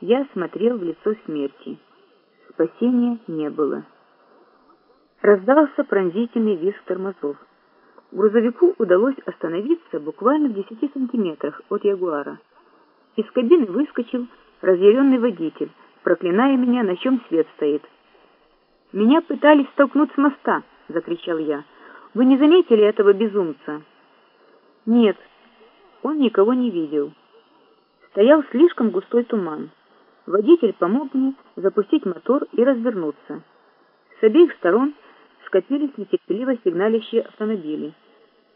Я смотрел в лицо смерти. Спасения не было. Раздался пронзительный визг тормозов. Грузовику удалось остановиться буквально в десяти сантиметрах от Ягуара. Из кабины выскочил разъяренный водитель, проклиная меня, на чем свет стоит. «Меня пытались столкнуть с моста!» — закричал я. «Вы не заметили этого безумца?» «Нет, он никого не видел. Стоял слишком густой туман. Водитель помог мне запустить мотор и развернуться. С обеих сторон скопились нетерпеливо сигналящие автомобили,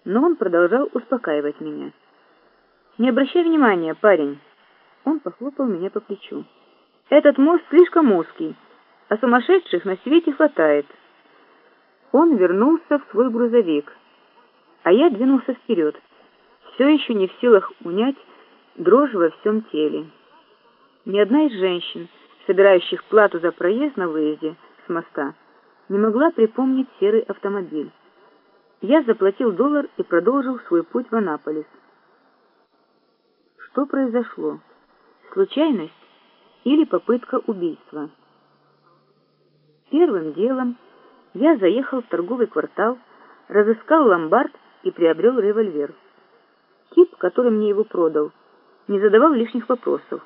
но он продолжал успокаивать меня. «Не обращай внимания, парень!» Он похлопал меня по плечу. «Этот мост слишком узкий, а сумасшедших на свете хватает». Он вернулся в свой грузовик, а я двинулся вперед, все еще не в силах унять дрожь во всем теле. Ни одна из женщин, собирающих плату за проезд на выезде с моста, не могла припомнить серый автомобиль. Я заплатил доллар и продолжил свой путь в Анаполис. Что произошло? Случайность или попытка убийства? Первым делом я заехал в торговый квартал, разыскал ломбард и приобрел револьвер. Тип, который мне его продал, не задавал лишних вопросов.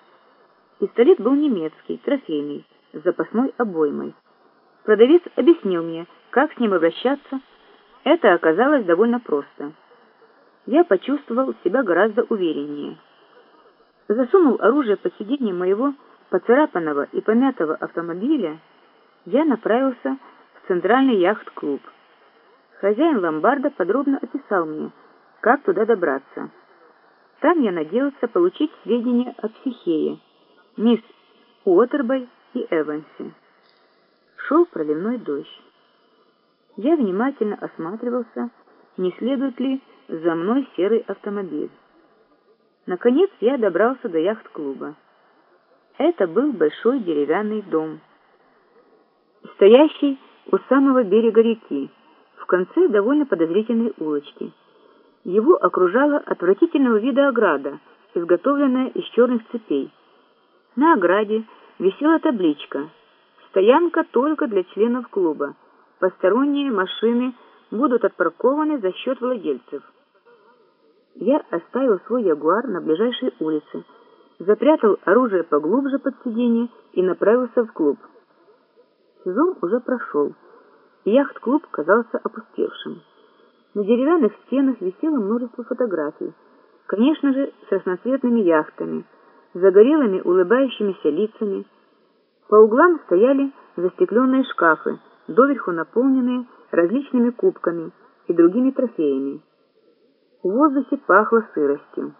Пистолет был немецкий, трофейный, с запасной обоймой. Продавец объяснил мне, как с ним обращаться. Это оказалось довольно просто. Я почувствовал себя гораздо увереннее. Засунул оружие под сиденье моего поцарапанного и помятого автомобиля, я направился в центральный яхт-клуб. Хозяин ломбарда подробно описал мне, как туда добраться. Там я надеялся получить сведения о психее, мисс Уотербой и Эвансе. Шел проливной дождь. Я внимательно осматривался, не следует ли за мной серый автомобиль. Наконец я добрался до яхт-клуба. Это был большой деревянный дом, стоящий у самого берега реки, в конце довольно подозрительной улочки. Его окружала отвратительного вида ограда, изготовленная из черных цепей. На ограде висела табличка «Стоянка только для членов клуба. Посторонние машины будут отпаркованы за счет владельцев». Я оставил свой ягуар на ближайшей улице, запрятал оружие поглубже под сиденье и направился в клуб. Сезон уже прошел, и яхт-клуб казался опустевшим. На деревянных стенах висело множество фотографий, конечно же, с разноцветными яхтами, загорелыми улыбающимися лицами. По углам стояли застекленные шкафы, доверху наполненные различными кубками и другими трофеями. В воздухе пахло сыростью.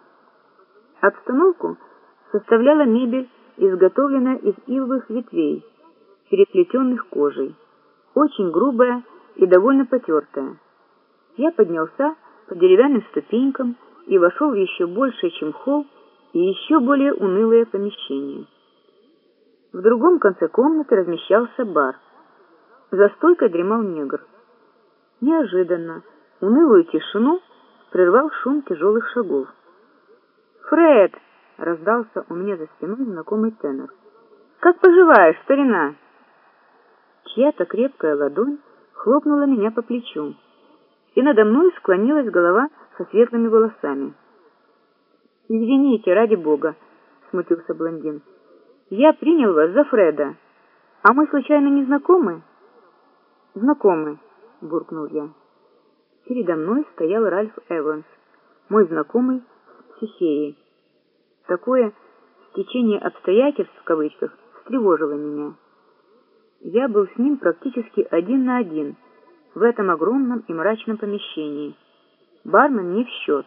Обстановку составляла мебель, изготовленная из ивовых ветвей, переплетенных кожей, очень грубая и довольно потертая. Я поднялся по деревянным ступенькам и вошел в еще больше, чем холл, и еще более унылое помещение. В другом конце комнаты размещался бар. За стойкой дремал негр. Неожиданно унылую тишину прервал шум тяжелых шагов. «Фред!» — раздался у меня за спиной знакомый тенор. «Как поживаешь, старина?» Чья-то крепкая ладонь хлопнула меня по плечу и надо мной склонилась голова со светлыми волосами. «Извините, ради бога», — смутился блондин. «Я принял вас за Фреда. А мы случайно не знакомы?» «Знакомы», — буркнул я. Передо мной стоял Ральф Эванс, мой знакомый с психеей. Такое стечение обстоятельств, в кавычках, встревожило меня. Я был с ним практически один на один — в этом огромном и мрачном помещении. Бармен не в счет.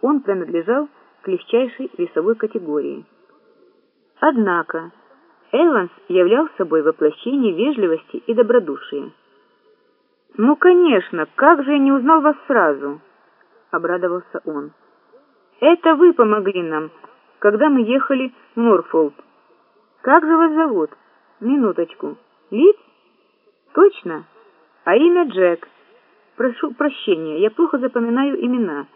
Он принадлежал к легчайшей весовой категории. Однако Эванс являл собой воплощение вежливости и добродушия. «Ну, конечно, как же я не узнал вас сразу?» — обрадовался он. «Это вы помогли нам, когда мы ехали в Норфолд. Как же вас зовут? Минуточку. Лиц? Точно?» А имя Джек. Прошу прощения, я плохо запоминаю имена,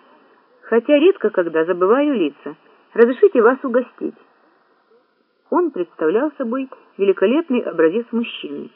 хотя редко когда забываю лица. Разрешите вас угостить. Он представлял собой великолепный образец мужчины.